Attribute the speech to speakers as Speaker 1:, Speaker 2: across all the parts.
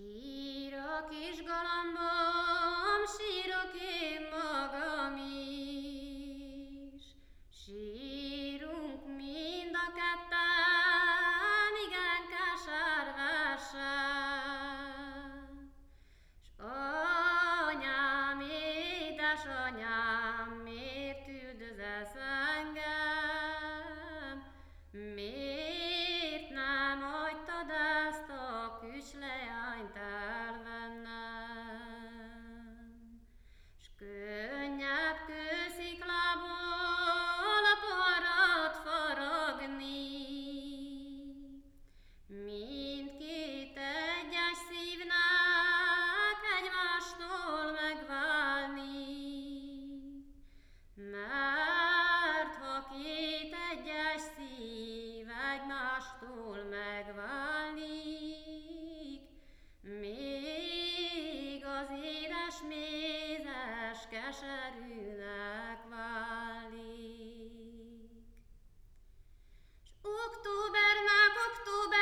Speaker 1: Sír a kis galambok, harctól megválnék, még az édes mézes keserűnek válik. S októbernek október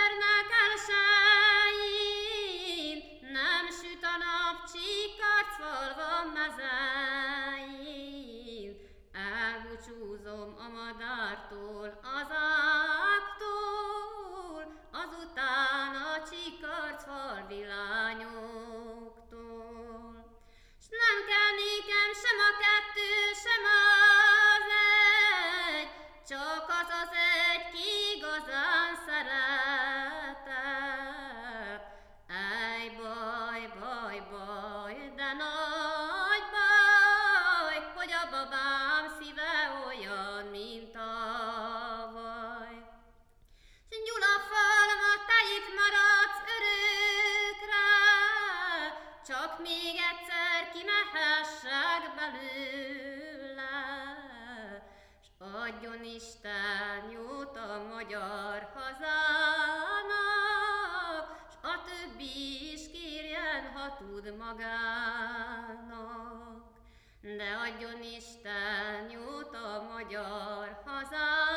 Speaker 1: még egyszer kimehessek belőle, s adjon Isten jót a magyar hazának, s a többi is kérjen, ha tud magának. De adjon Isten jót a magyar hazának,